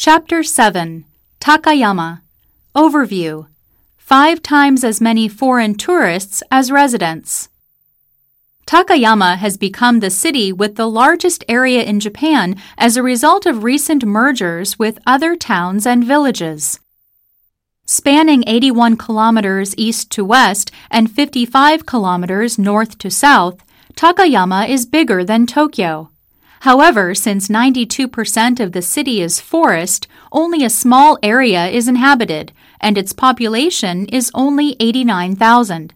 Chapter 7 Takayama Overview Five times as many foreign tourists as residents. Takayama has become the city with the largest area in Japan as a result of recent mergers with other towns and villages. Spanning 81 kilometers east to west and 55 kilometers north to south, Takayama is bigger than Tokyo. However, since 92% of the city is forest, only a small area is inhabited, and its population is only 89,000.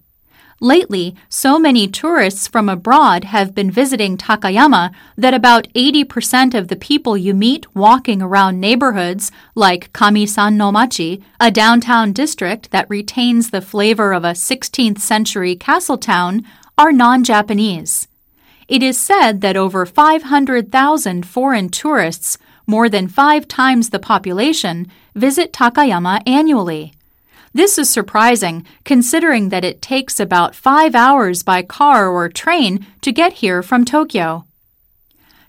Lately, so many tourists from abroad have been visiting Takayama that about 80% of the people you meet walking around neighborhoods like Kamisan no Machi, a downtown district that retains the flavor of a 16th century castle town, are non Japanese. It is said that over 500,000 foreign tourists, more than five times the population, visit Takayama annually. This is surprising considering that it takes about five hours by car or train to get here from Tokyo.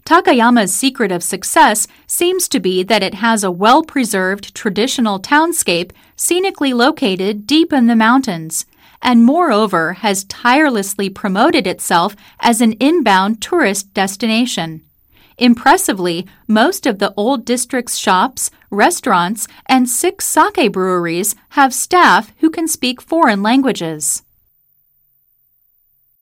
Takayama's secret of success seems to be that it has a well preserved traditional townscape scenically located deep in the mountains and moreover has tirelessly promoted itself as an inbound tourist destination. Impressively, most of the old district's shops, restaurants, and six sake breweries have staff who can speak foreign languages.